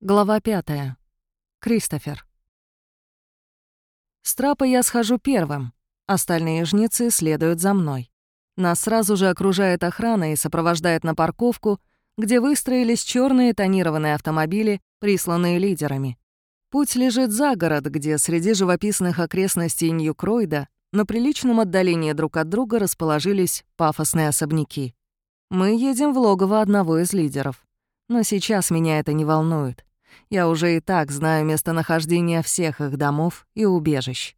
Глава пятая. Кристофер. С трапа я схожу первым, остальные жнецы следуют за мной. Нас сразу же окружает охрана и сопровождает на парковку, где выстроились черные тонированные автомобили, присланные лидерами. Путь лежит за город, где среди живописных окрестностей Нью-Кройда на приличном отдалении друг от друга расположились пафосные особняки. Мы едем в логово одного из лидеров. Но сейчас меня это не волнует. Я уже и так знаю местонахождение всех их домов и убежищ.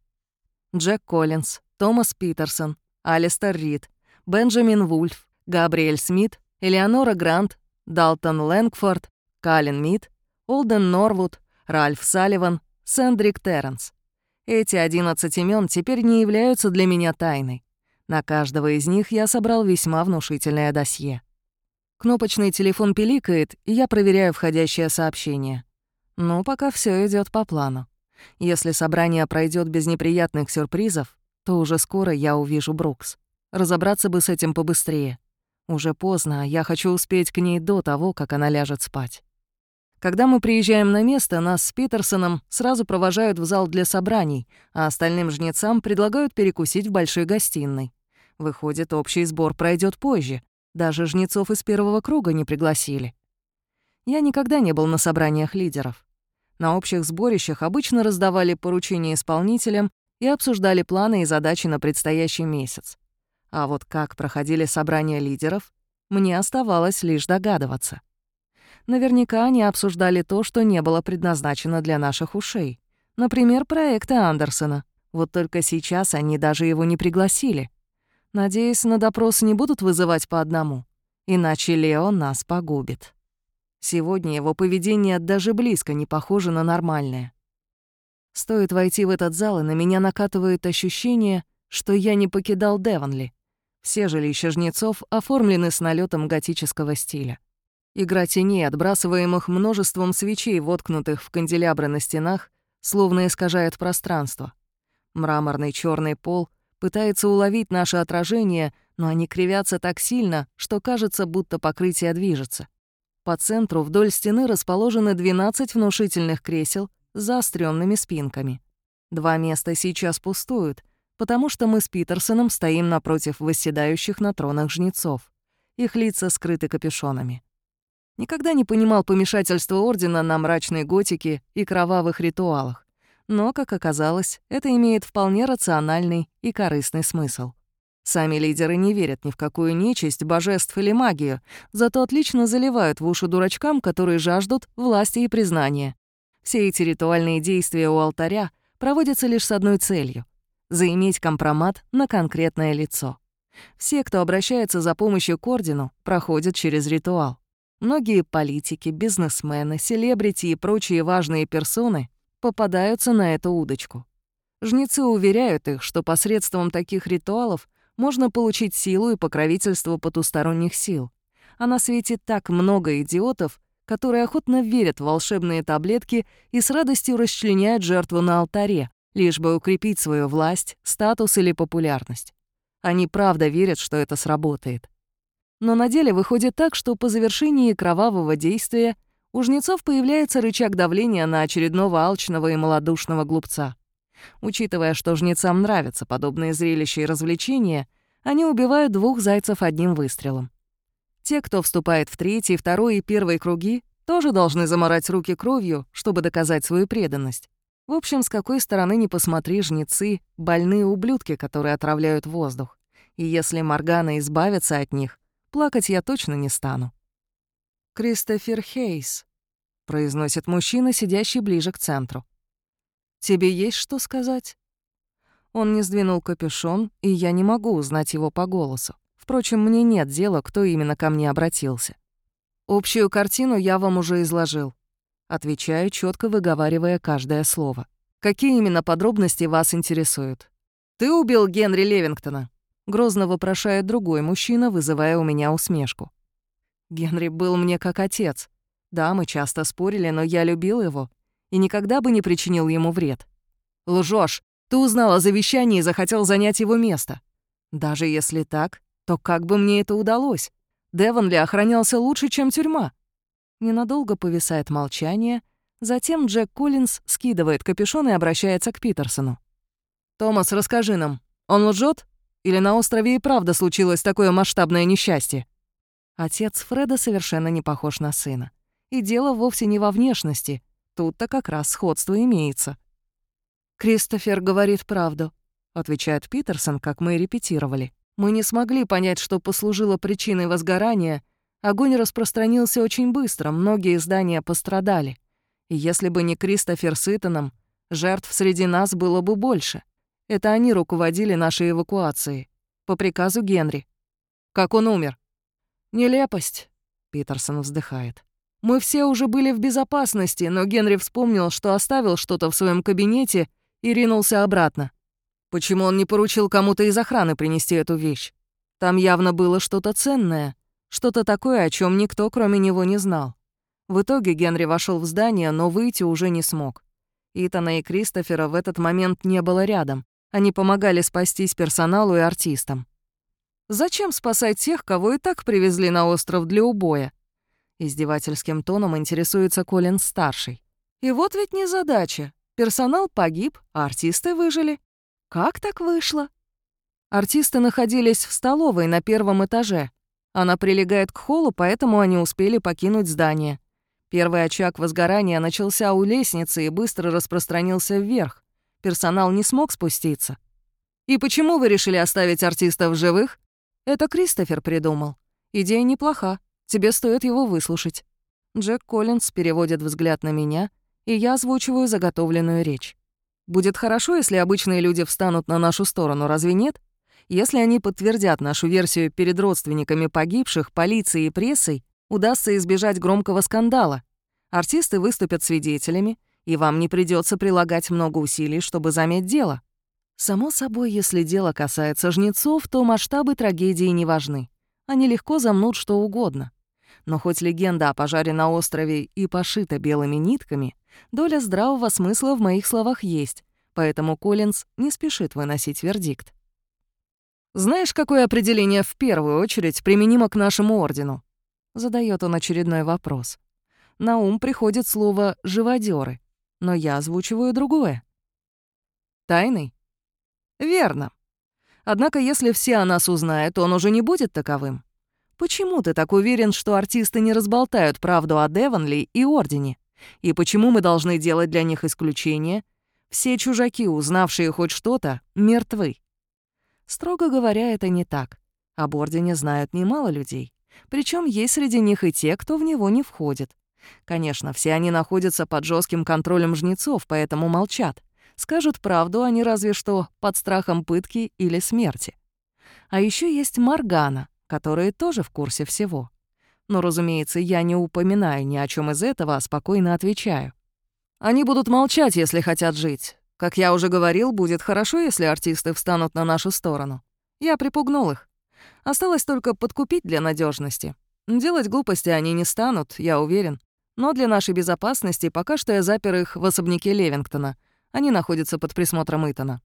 Джек Коллинз, Томас Питерсон, Алистер Рид, Бенджамин Вульф, Габриэль Смит, Элеонора Грант, Далтон Лэнгфорд, Калин Мид, Олден Норвуд, Ральф Салливан, Сэндрик Терренс. Эти 11 имен теперь не являются для меня тайной. На каждого из них я собрал весьма внушительное досье. Кнопочный телефон пиликает, и я проверяю входящее сообщение. Ну, пока все идет по плану. Если собрание пройдет без неприятных сюрпризов, то уже скоро я увижу Брукс. Разобраться бы с этим побыстрее. Уже поздно, а я хочу успеть к ней до того, как она ляжет спать. Когда мы приезжаем на место, нас с Питерсоном сразу провожают в зал для собраний, а остальным жнецам предлагают перекусить в большой гостиной. Выходит, общий сбор пройдет позже. Даже жнецов из первого круга не пригласили. Я никогда не был на собраниях лидеров. На общих сборищах обычно раздавали поручения исполнителям и обсуждали планы и задачи на предстоящий месяц. А вот как проходили собрания лидеров, мне оставалось лишь догадываться. Наверняка они обсуждали то, что не было предназначено для наших ушей. Например, проекты Андерсона. Вот только сейчас они даже его не пригласили. Надеюсь, на допрос не будут вызывать по одному, иначе Лео нас погубит. Сегодня его поведение даже близко не похоже на нормальное. Стоит войти в этот зал, и на меня накатывает ощущение, что я не покидал Девонли. Все жилища жнецов оформлены с налетом готического стиля. Игра теней, отбрасываемых множеством свечей, воткнутых в канделябры на стенах, словно искажает пространство. Мраморный черный пол — пытается уловить наше отражение, но они кривятся так сильно, что кажется, будто покрытие движется. По центру вдоль стены расположены 12 внушительных кресел с заостренными спинками. Два места сейчас пустуют, потому что мы с Питерсоном стоим напротив восседающих на тронах жнецов. Их лица скрыты капюшонами. Никогда не понимал помешательства Ордена на мрачной готике и кровавых ритуалах. Но, как оказалось, это имеет вполне рациональный и корыстный смысл. Сами лидеры не верят ни в какую нечисть, божеств или магию, зато отлично заливают в уши дурачкам, которые жаждут власти и признания. Все эти ритуальные действия у алтаря проводятся лишь с одной целью — заиметь компромат на конкретное лицо. Все, кто обращается за помощью к ордену, проходят через ритуал. Многие политики, бизнесмены, селебрити и прочие важные персоны попадаются на эту удочку. Жнецы уверяют их, что посредством таких ритуалов можно получить силу и покровительство потусторонних сил. А на свете так много идиотов, которые охотно верят в волшебные таблетки и с радостью расчленяют жертву на алтаре, лишь бы укрепить свою власть, статус или популярность. Они правда верят, что это сработает. Но на деле выходит так, что по завершении кровавого действия у жнецов появляется рычаг давления на очередного алчного и малодушного глупца. Учитывая, что жнецам нравятся подобные зрелища и развлечения, они убивают двух зайцев одним выстрелом. Те, кто вступает в третий, второй и первый круги, тоже должны заморать руки кровью, чтобы доказать свою преданность. В общем, с какой стороны ни посмотри, жнецы — больные ублюдки, которые отравляют воздух. И если Моргана избавится от них, плакать я точно не стану. «Кристофер Хейс», — произносит мужчина, сидящий ближе к центру. «Тебе есть что сказать?» Он не сдвинул капюшон, и я не могу узнать его по голосу. Впрочем, мне нет дела, кто именно ко мне обратился. Общую картину я вам уже изложил. Отвечаю, четко выговаривая каждое слово. Какие именно подробности вас интересуют? «Ты убил Генри Левингтона?» Грозно вопрошает другой мужчина, вызывая у меня усмешку. Генри был мне как отец. Да, мы часто спорили, но я любил его и никогда бы не причинил ему вред. Лжешь. Ты узнал о завещании и захотел занять его место. Даже если так, то как бы мне это удалось? Девонли охранялся лучше, чем тюрьма. Ненадолго повисает молчание, затем Джек Коллинз скидывает капюшон и обращается к Питерсону. «Томас, расскажи нам, он лжет? Или на острове и правда случилось такое масштабное несчастье?» Отец Фреда совершенно не похож на сына. И дело вовсе не во внешности. Тут-то как раз сходство имеется. «Кристофер говорит правду», — отвечает Питерсон, как мы и репетировали. «Мы не смогли понять, что послужило причиной возгорания. Огонь распространился очень быстро, многие здания пострадали. И если бы не Кристофер с Итаном, жертв среди нас было бы больше. Это они руководили нашей эвакуацией. По приказу Генри. Как он умер? «Нелепость», — Питерсон вздыхает. «Мы все уже были в безопасности, но Генри вспомнил, что оставил что-то в своем кабинете и ринулся обратно. Почему он не поручил кому-то из охраны принести эту вещь? Там явно было что-то ценное, что-то такое, о чем никто, кроме него, не знал. В итоге Генри вошел в здание, но выйти уже не смог. Итана и Кристофера в этот момент не было рядом. Они помогали спастись персоналу и артистам. Зачем спасать тех, кого и так привезли на остров для убоя? Издевательским тоном интересуется Колин-старший. И вот ведь незадача. Персонал погиб, а артисты выжили. Как так вышло? Артисты находились в столовой на первом этаже. Она прилегает к холлу, поэтому они успели покинуть здание. Первый очаг возгорания начался у лестницы и быстро распространился вверх. Персонал не смог спуститься. «И почему вы решили оставить артистов живых?» «Это Кристофер придумал. Идея неплоха. Тебе стоит его выслушать». Джек Коллинз переводит взгляд на меня, и я озвучиваю заготовленную речь. «Будет хорошо, если обычные люди встанут на нашу сторону, разве нет? Если они подтвердят нашу версию перед родственниками погибших, полицией и прессой, удастся избежать громкого скандала. Артисты выступят свидетелями, и вам не придется прилагать много усилий, чтобы заметь дело. Само собой, если дело касается жнецов, то масштабы трагедии не важны. Они легко замнут что угодно. Но хоть легенда о пожаре на острове и пошита белыми нитками, доля здравого смысла в моих словах есть, поэтому Коллинз не спешит выносить вердикт. «Знаешь, какое определение в первую очередь применимо к нашему ордену?» Задает он очередной вопрос. На ум приходит слово «живодеры», но я озвучиваю другое. «Тайный?» Верно. Однако, если все о нас узнают, он уже не будет таковым. Почему ты так уверен, что артисты не разболтают правду о Девонли и Ордене? И почему мы должны делать для них исключение? Все чужаки, узнавшие хоть что-то, мертвы. Строго говоря, это не так. Об Ордене знают немало людей. Причем есть среди них и те, кто в него не входит. Конечно, все они находятся под жестким контролем жнецов, поэтому молчат скажут правду, не разве что под страхом пытки или смерти. А еще есть Маргана, которая тоже в курсе всего. Но, разумеется, я не упоминаю ни о чем из этого, а спокойно отвечаю. Они будут молчать, если хотят жить. Как я уже говорил, будет хорошо, если артисты встанут на нашу сторону. Я припугнул их. Осталось только подкупить для надежности. Делать глупости они не станут, я уверен. Но для нашей безопасности пока что я запер их в особняке Левингтона — они находятся под присмотром Итана.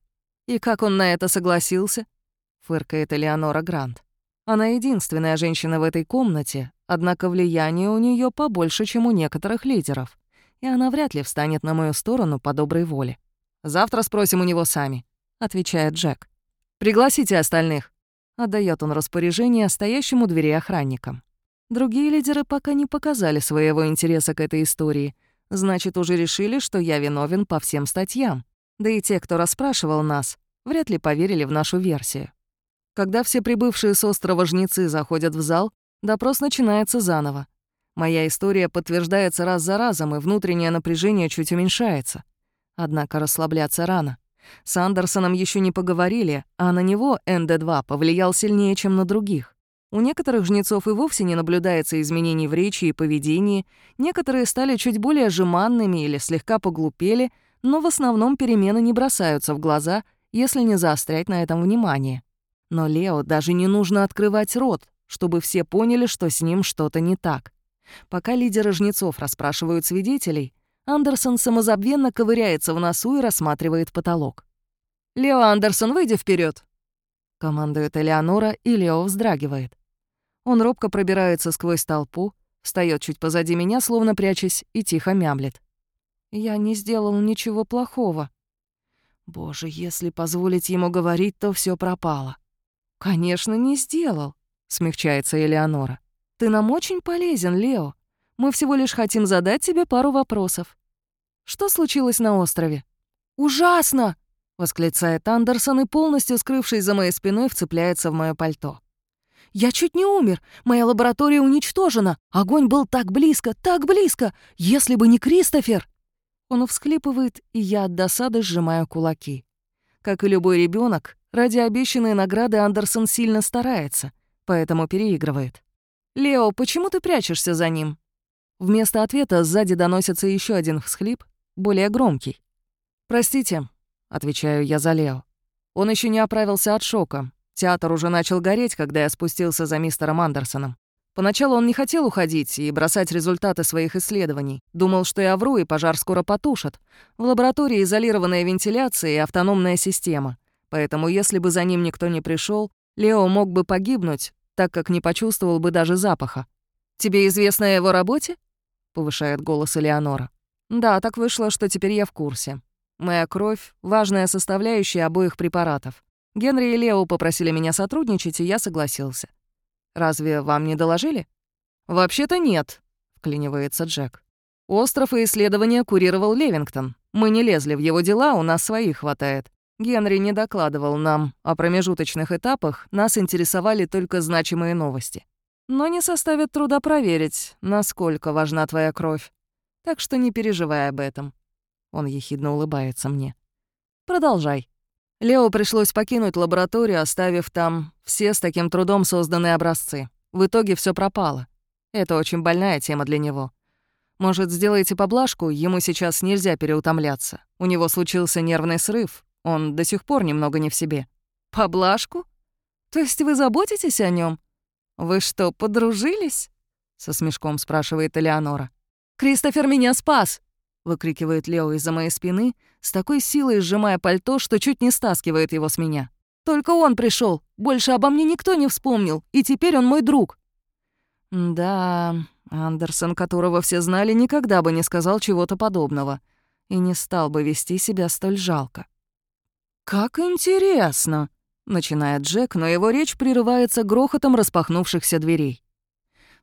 «И как он на это согласился?» — фыркает Элеонора Грант. Она единственная женщина в этой комнате, однако влияние у нее побольше, чем у некоторых лидеров, и она вряд ли встанет на мою сторону по доброй воле. «Завтра спросим у него сами», — отвечает Джек. «Пригласите остальных», — отдает он распоряжение стоящему двери охранникам. Другие лидеры пока не показали своего интереса к этой истории — Значит, уже решили, что я виновен по всем статьям. Да и те, кто расспрашивал нас, вряд ли поверили в нашу версию. Когда все прибывшие с острова Жнецы заходят в зал, допрос начинается заново. Моя история подтверждается раз за разом, и внутреннее напряжение чуть уменьшается. Однако расслабляться рано. С Андерсоном еще не поговорили, а на него НД-2 повлиял сильнее, чем на других. У некоторых жнецов и вовсе не наблюдается изменений в речи и поведении, некоторые стали чуть более жеманными или слегка поглупели, но в основном перемены не бросаются в глаза, если не заострять на этом внимание. Но Лео даже не нужно открывать рот, чтобы все поняли, что с ним что-то не так. Пока лидеры жнецов расспрашивают свидетелей, Андерсон самозабвенно ковыряется в носу и рассматривает потолок. «Лео Андерсон, выйди вперед, — командует Элеонора, и Лео вздрагивает. Он робко пробирается сквозь толпу, Встает чуть позади меня, словно прячась, и тихо мямлет. «Я не сделал ничего плохого». Боже, если позволить ему говорить, то все пропало. «Конечно, не сделал», — смягчается Элеонора. «Ты нам очень полезен, Лео. Мы всего лишь хотим задать тебе пару вопросов. Что случилось на острове?» «Ужасно!» — восклицает Андерсон и, полностью скрывшись за моей спиной, вцепляется в моё пальто. «Я чуть не умер. Моя лаборатория уничтожена. Огонь был так близко, так близко. Если бы не Кристофер!» Он всхлипывает, и я от досады сжимаю кулаки. Как и любой ребенок, ради обещанной награды Андерсон сильно старается, поэтому переигрывает. «Лео, почему ты прячешься за ним?» Вместо ответа сзади доносится еще один всхлип, более громкий. «Простите», — отвечаю я за Лео. Он еще не оправился от шока. Театр уже начал гореть, когда я спустился за мистером Андерсоном. Поначалу он не хотел уходить и бросать результаты своих исследований. Думал, что я вру, и пожар скоро потушат. В лаборатории изолированная вентиляция и автономная система. Поэтому если бы за ним никто не пришел, Лео мог бы погибнуть, так как не почувствовал бы даже запаха. «Тебе известно о его работе?» — повышает голос Элеонора. «Да, так вышло, что теперь я в курсе. Моя кровь — важная составляющая обоих препаратов. Генри и Лео попросили меня сотрудничать, и я согласился. Разве вам не доложили? «Вообще-то нет», — вклинивается Джек. «Остров и исследования курировал Левингтон. Мы не лезли в его дела, у нас своих хватает. Генри не докладывал нам о промежуточных этапах, нас интересовали только значимые новости. Но не составит труда проверить, насколько важна твоя кровь. Так что не переживай об этом. Он ехидно улыбается мне. «Продолжай». Лео пришлось покинуть лабораторию, оставив там все с таким трудом созданные образцы. В итоге все пропало. Это очень больная тема для него. Может, сделаете поблажку, ему сейчас нельзя переутомляться. У него случился нервный срыв, он до сих пор немного не в себе. Поблажку? То есть вы заботитесь о нем? Вы что, подружились? Со смешком спрашивает Элеонора. Кристофер меня спас выкрикивает Лео из-за моей спины, с такой силой сжимая пальто, что чуть не стаскивает его с меня. «Только он пришел, Больше обо мне никто не вспомнил, и теперь он мой друг». Да, Андерсон, которого все знали, никогда бы не сказал чего-то подобного и не стал бы вести себя столь жалко. «Как интересно!» — начинает Джек, но его речь прерывается грохотом распахнувшихся дверей.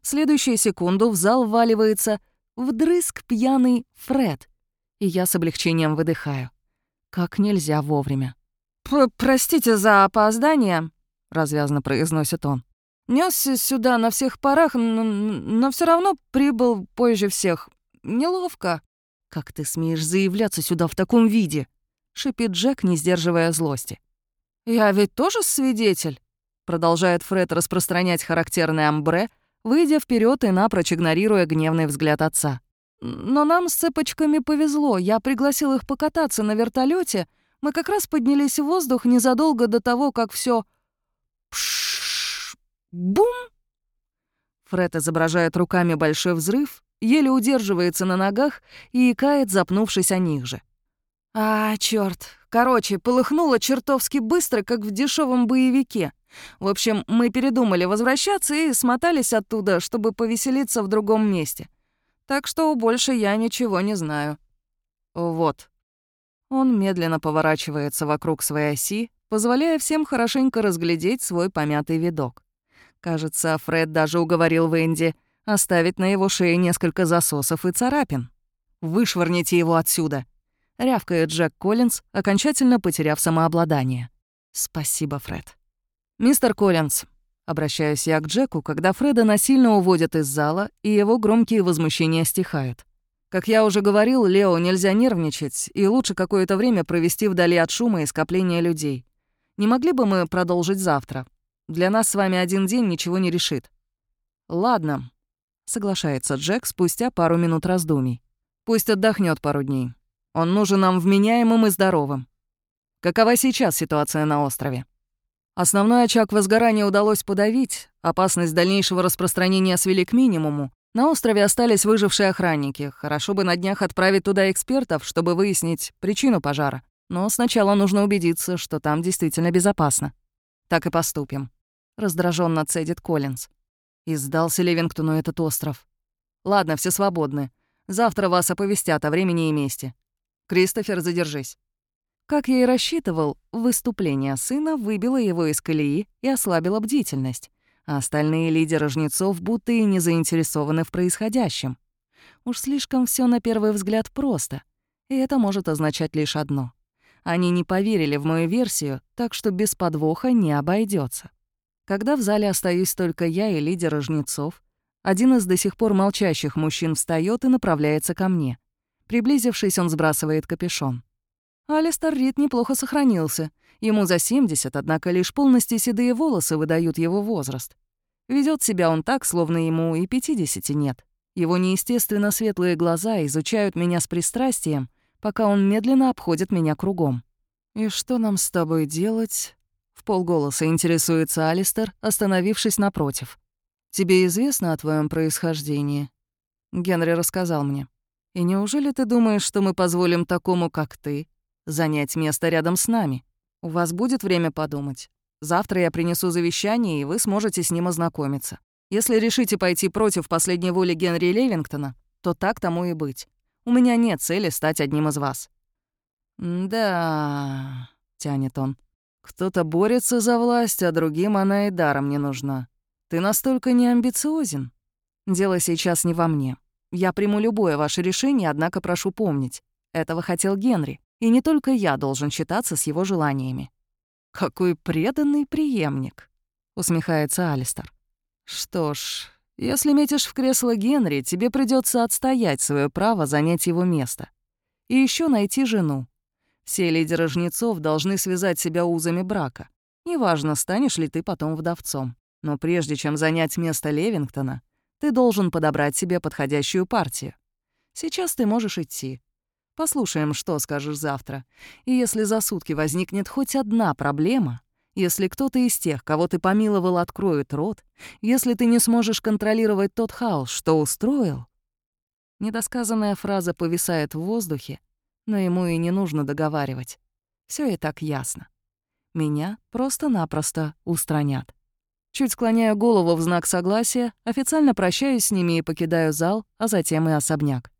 В следующую секунду в зал вваливается Вдрызг пьяный Фред. И я с облегчением выдыхаю. Как нельзя вовремя. «Простите за опоздание», — развязно произносит он. Нёсся сюда на всех парах, но, но все равно прибыл позже всех. Неловко». «Как ты смеешь заявляться сюда в таком виде?» — шипит Джек, не сдерживая злости. «Я ведь тоже свидетель», — продолжает Фред распространять характерный амбре — выйдя вперед и напрочь игнорируя гневный взгляд отца. «Но нам с цепочками повезло. Я пригласил их покататься на вертолете. Мы как раз поднялись в воздух незадолго до того, как все! Бум! Фред изображает руками большой взрыв, еле удерживается на ногах и икает, запнувшись о них же. А, черт! Короче, полыхнуло чертовски быстро, как в дешевом боевике. В общем, мы передумали возвращаться и смотались оттуда, чтобы повеселиться в другом месте. Так что больше я ничего не знаю. Вот. Он медленно поворачивается вокруг своей оси, позволяя всем хорошенько разглядеть свой помятый видок. Кажется, Фред даже уговорил Венди оставить на его шее несколько засосов и царапин. «Вышвырните его отсюда!» — рявкает Джек Коллинз, окончательно потеряв самообладание. «Спасибо, Фред». «Мистер Коллинз», — обращаюсь я к Джеку, когда Фреда насильно уводят из зала, и его громкие возмущения стихают. Как я уже говорил, Лео нельзя нервничать, и лучше какое-то время провести вдали от шума и скопления людей. Не могли бы мы продолжить завтра? Для нас с вами один день ничего не решит. «Ладно», — соглашается Джек спустя пару минут раздумий. «Пусть отдохнет пару дней. Он нужен нам вменяемым и здоровым. Какова сейчас ситуация на острове?» Основной очаг возгорания удалось подавить, опасность дальнейшего распространения свели к минимуму. На острове остались выжившие охранники. Хорошо бы на днях отправить туда экспертов, чтобы выяснить причину пожара. Но сначала нужно убедиться, что там действительно безопасно. Так и поступим. Раздраженно цедит Коллинз. И сдался Левингтону этот остров. Ладно, все свободны. Завтра вас оповестят о времени и месте. Кристофер, задержись». Как я и рассчитывал, выступление сына выбило его из колеи и ослабило бдительность, а остальные лидеры жнецов будто и не заинтересованы в происходящем. Уж слишком все на первый взгляд просто, и это может означать лишь одно. Они не поверили в мою версию, так что без подвоха не обойдется. Когда в зале остаюсь только я и лидеры жнецов, один из до сих пор молчащих мужчин встает и направляется ко мне. Приблизившись, он сбрасывает капюшон. Алистер Рид неплохо сохранился. Ему за 70, однако лишь полностью седые волосы выдают его возраст. Ведет себя он так, словно ему и 50 нет. Его неестественно светлые глаза изучают меня с пристрастием, пока он медленно обходит меня кругом. «И что нам с тобой делать?» — в полголоса интересуется Алистер, остановившись напротив. «Тебе известно о твоем происхождении?» Генри рассказал мне. «И неужели ты думаешь, что мы позволим такому, как ты, занять место рядом с нами. У вас будет время подумать. Завтра я принесу завещание, и вы сможете с ним ознакомиться. Если решите пойти против последней воли Генри Левингтона, то так тому и быть. У меня нет цели стать одним из вас». «Да...» — тянет он. «Кто-то борется за власть, а другим она и даром не нужна. Ты настолько неамбициозен. Дело сейчас не во мне. Я приму любое ваше решение, однако прошу помнить. Этого хотел Генри. И не только я должен считаться с его желаниями. «Какой преданный преемник», — усмехается Алистер. «Что ж, если метишь в кресло Генри, тебе придется отстоять свое право занять его место. И еще найти жену. Все лидеры жнецов должны связать себя узами брака. Неважно, станешь ли ты потом вдовцом. Но прежде чем занять место Левингтона, ты должен подобрать себе подходящую партию. Сейчас ты можешь идти. Послушаем, что скажешь завтра. И если за сутки возникнет хоть одна проблема, если кто-то из тех, кого ты помиловал, откроет рот, если ты не сможешь контролировать тот хаос, что устроил... Недосказанная фраза повисает в воздухе, но ему и не нужно договаривать. Все и так ясно. Меня просто-напросто устранят. Чуть склоняю голову в знак согласия, официально прощаюсь с ними и покидаю зал, а затем и особняк.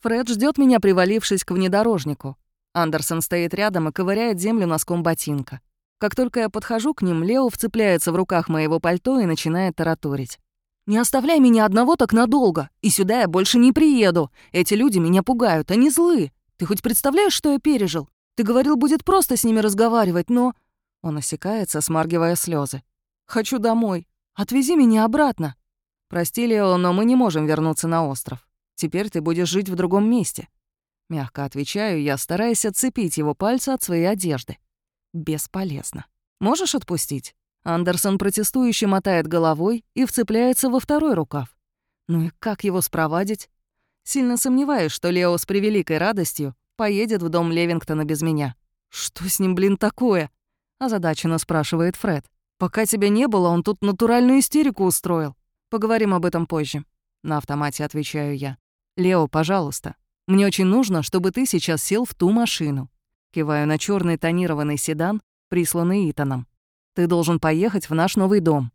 Фред ждет меня, привалившись к внедорожнику. Андерсон стоит рядом и ковыряет землю носком ботинка. Как только я подхожу к ним, Лео вцепляется в руках моего пальто и начинает тараторить. «Не оставляй меня одного так надолго, и сюда я больше не приеду. Эти люди меня пугают, они злы. Ты хоть представляешь, что я пережил? Ты говорил, будет просто с ними разговаривать, но...» Он осекается, смаргивая слезы. «Хочу домой. Отвези меня обратно». «Прости, Лео, но мы не можем вернуться на остров. Теперь ты будешь жить в другом месте». Мягко отвечаю я, стараясь отцепить его пальцы от своей одежды. Бесполезно. Можешь отпустить? Андерсон протестующе мотает головой и вцепляется во второй рукав. Ну и как его спровадить? Сильно сомневаюсь, что Лео с превеликой радостью поедет в дом Левингтона без меня. «Что с ним, блин, такое?» — озадаченно спрашивает Фред. «Пока тебя не было, он тут натуральную истерику устроил. Поговорим об этом позже». На автомате отвечаю я. «Лео, пожалуйста, мне очень нужно, чтобы ты сейчас сел в ту машину». Киваю на черный тонированный седан, присланный Итаном. «Ты должен поехать в наш новый дом».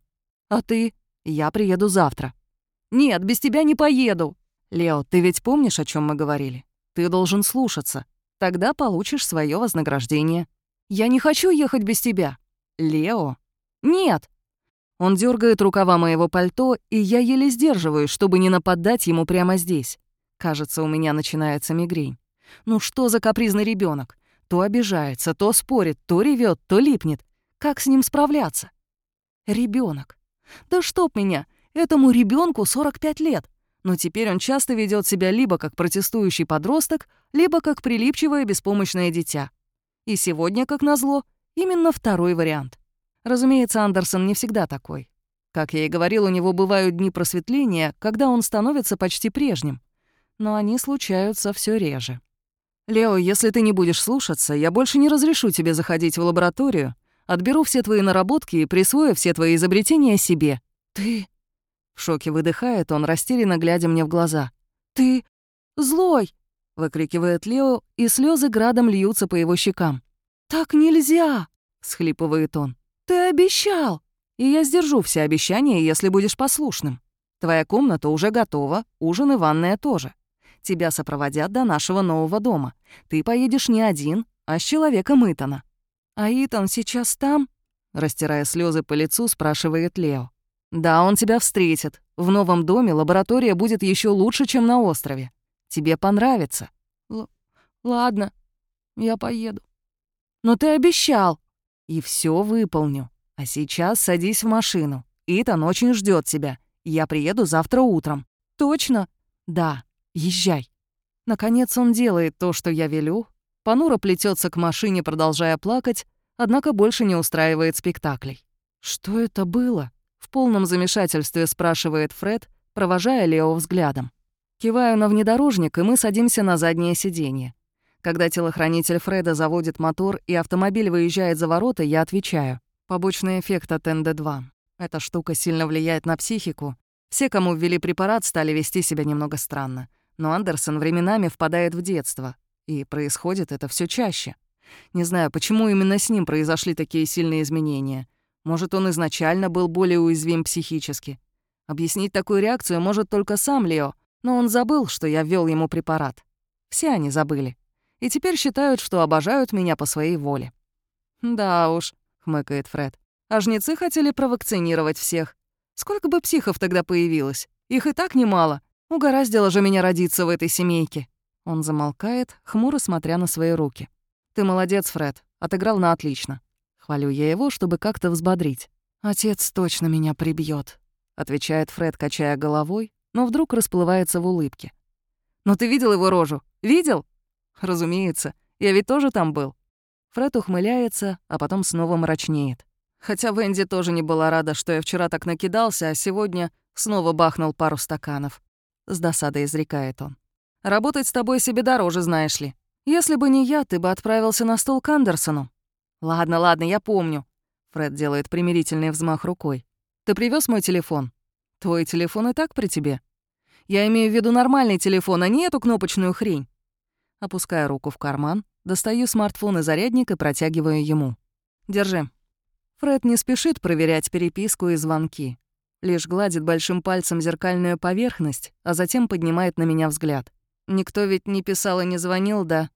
«А ты?» «Я приеду завтра». «Нет, без тебя не поеду». «Лео, ты ведь помнишь, о чем мы говорили? Ты должен слушаться. Тогда получишь свое вознаграждение». «Я не хочу ехать без тебя». «Лео?» «Нет». Он дергает рукава моего пальто, и я еле сдерживаюсь, чтобы не нападать ему прямо здесь. Кажется, у меня начинается мигрень. Ну что за капризный ребенок? То обижается, то спорит, то ревет, то липнет. Как с ним справляться? Ребенок. Да чтоб меня! Этому ребенку 45 лет. Но теперь он часто ведет себя либо как протестующий подросток, либо как прилипчивое беспомощное дитя. И сегодня, как назло, именно второй вариант. Разумеется, Андерсон не всегда такой. Как я и говорил, у него бывают дни просветления, когда он становится почти прежним но они случаются все реже. «Лео, если ты не будешь слушаться, я больше не разрешу тебе заходить в лабораторию, отберу все твои наработки и присвою все твои изобретения себе». «Ты...» В шоке выдыхает он, растерянно глядя мне в глаза. «Ты... злой!» — выкрикивает Лео, и слезы градом льются по его щекам. «Так нельзя!» — схлипывает он. «Ты обещал!» «И я сдержу все обещания, если будешь послушным». Твоя комната уже готова, ужин и ванная тоже. Тебя сопроводят до нашего нового дома. Ты поедешь не один, а с человеком Итана». «А Итан сейчас там?» Растирая слезы по лицу, спрашивает Лео. «Да, он тебя встретит. В новом доме лаборатория будет еще лучше, чем на острове. Тебе понравится». Л «Ладно, я поеду». «Но ты обещал». «И все выполню. А сейчас садись в машину. Итан очень ждет тебя. Я приеду завтра утром». «Точно?» «Да, езжай». Наконец он делает то, что я велю. Понуро плетется к машине, продолжая плакать, однако больше не устраивает спектаклей. «Что это было?» — в полном замешательстве спрашивает Фред, провожая Лео взглядом. Киваю на внедорожник, и мы садимся на заднее сиденье. Когда телохранитель Фреда заводит мотор и автомобиль выезжает за ворота, я отвечаю. Побочный эффект от НД-2. Эта штука сильно влияет на психику. Все, кому ввели препарат, стали вести себя немного странно. Но Андерсон временами впадает в детство. И происходит это все чаще. Не знаю, почему именно с ним произошли такие сильные изменения. Может, он изначально был более уязвим психически. Объяснить такую реакцию может только сам Лео, но он забыл, что я ввел ему препарат. Все они забыли. И теперь считают, что обожают меня по своей воле. «Да уж», — хмыкает Фред. «А жнецы хотели провакцинировать всех. Сколько бы психов тогда появилось? Их и так немало. Угораздило же меня родиться в этой семейке». Он замолкает, хмуро смотря на свои руки. «Ты молодец, Фред. Отыграл на отлично». Хвалю я его, чтобы как-то взбодрить. «Отец точно меня прибьет, отвечает Фред, качая головой, но вдруг расплывается в улыбке. «Но ты видел его рожу? Видел?» «Разумеется. Я ведь тоже там был». Фред ухмыляется, а потом снова мрачнеет. Хотя Венди тоже не была рада, что я вчера так накидался, а сегодня снова бахнул пару стаканов. С досадой изрекает он. «Работать с тобой себе дороже, знаешь ли. Если бы не я, ты бы отправился на стол к Андерсону. Ладно, ладно, я помню. Фред делает примирительный взмах рукой. Ты привез мой телефон? Твой телефон и так при тебе. Я имею в виду нормальный телефон, а не эту кнопочную хрень. Опуская руку в карман, достаю смартфон и зарядник и протягиваю ему. Держи. Фред не спешит проверять переписку и звонки. Лишь гладит большим пальцем зеркальную поверхность, а затем поднимает на меня взгляд. Никто ведь не писал и не звонил, да?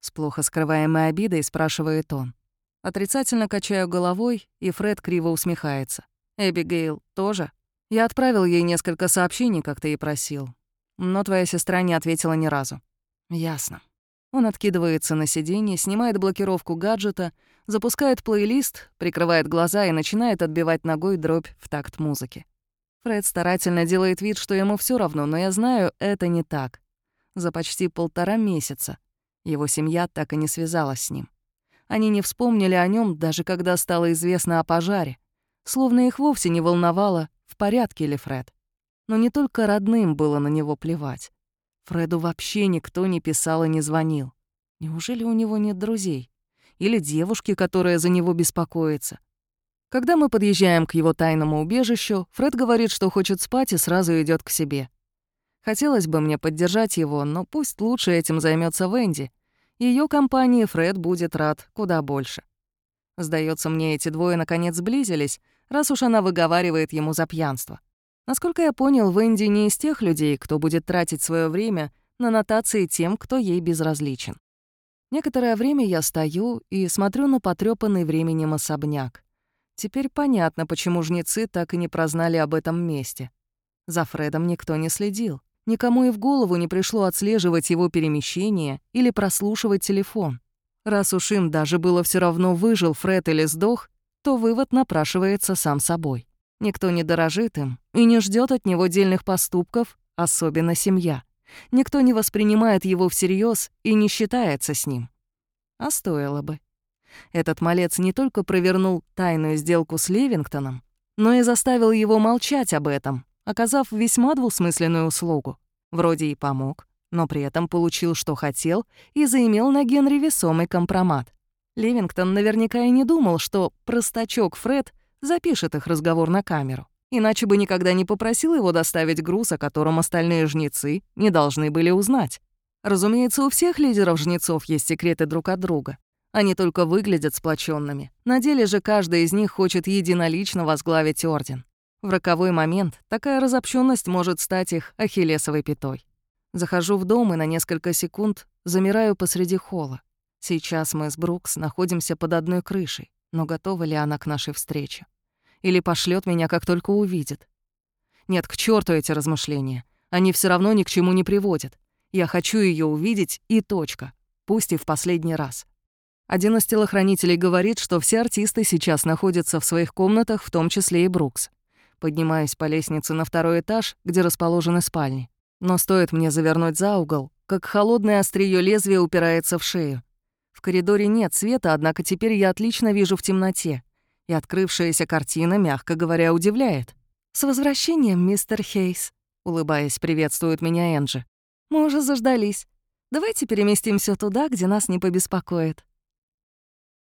С плохо скрываемой обидой спрашивает он. Отрицательно качаю головой, и Фред криво усмехается. «Эбигейл тоже?» Я отправил ей несколько сообщений, как ты и просил. Но твоя сестра не ответила ни разу. Ясно. Он откидывается на сиденье, снимает блокировку гаджета, запускает плейлист, прикрывает глаза и начинает отбивать ногой дробь в такт музыки. Фред старательно делает вид, что ему все равно, но я знаю, это не так. За почти полтора месяца его семья так и не связалась с ним. Они не вспомнили о нем, даже когда стало известно о пожаре. Словно их вовсе не волновало, в порядке ли Фред. Но не только родным было на него плевать. Фреду вообще никто не писал и не звонил. Неужели у него нет друзей? Или девушки, которая за него беспокоится? Когда мы подъезжаем к его тайному убежищу, Фред говорит, что хочет спать и сразу идет к себе. Хотелось бы мне поддержать его, но пусть лучше этим займется Венди. Ее компании Фред будет рад куда больше. Сдается мне, эти двое наконец сблизились, раз уж она выговаривает ему за пьянство. Насколько я понял, Венди не из тех людей, кто будет тратить свое время на нотации тем, кто ей безразличен. Некоторое время я стою и смотрю на потрёпанный временем особняк. Теперь понятно, почему жнецы так и не прознали об этом месте. За Фредом никто не следил. Никому и в голову не пришло отслеживать его перемещение или прослушивать телефон. Раз уж им даже было все равно, выжил Фред или сдох, то вывод напрашивается сам собой. Никто не дорожит им и не ждет от него дельных поступков, особенно семья. Никто не воспринимает его всерьез и не считается с ним. А стоило бы. Этот малец не только провернул тайную сделку с Левингтоном, но и заставил его молчать об этом, оказав весьма двусмысленную услугу. Вроде и помог, но при этом получил, что хотел, и заимел на Генри весомый компромат. Ливингтон наверняка и не думал, что простачок Фред запишет их разговор на камеру. Иначе бы никогда не попросил его доставить груз, о котором остальные жнецы не должны были узнать. Разумеется, у всех лидеров жнецов есть секреты друг от друга. Они только выглядят сплоченными. На деле же каждый из них хочет единолично возглавить орден. В роковой момент такая разобщенность может стать их ахиллесовой пятой. Захожу в дом и на несколько секунд замираю посреди холла. Сейчас мы с Брукс находимся под одной крышей, но готова ли она к нашей встрече? Или пошлет меня, как только увидит? Нет, к черту эти размышления. Они все равно ни к чему не приводят. Я хочу ее увидеть и точка. Пусть и в последний раз. Один из телохранителей говорит, что все артисты сейчас находятся в своих комнатах, в том числе и Брукс. Поднимаюсь по лестнице на второй этаж, где расположены спальни. Но стоит мне завернуть за угол, как холодное острие лезвия упирается в шею. В коридоре нет света, однако теперь я отлично вижу в темноте. И открывшаяся картина, мягко говоря, удивляет. «С возвращением, мистер Хейс», — улыбаясь, приветствует меня Энджи. «Мы уже заждались. Давайте переместимся туда, где нас не побеспокоит».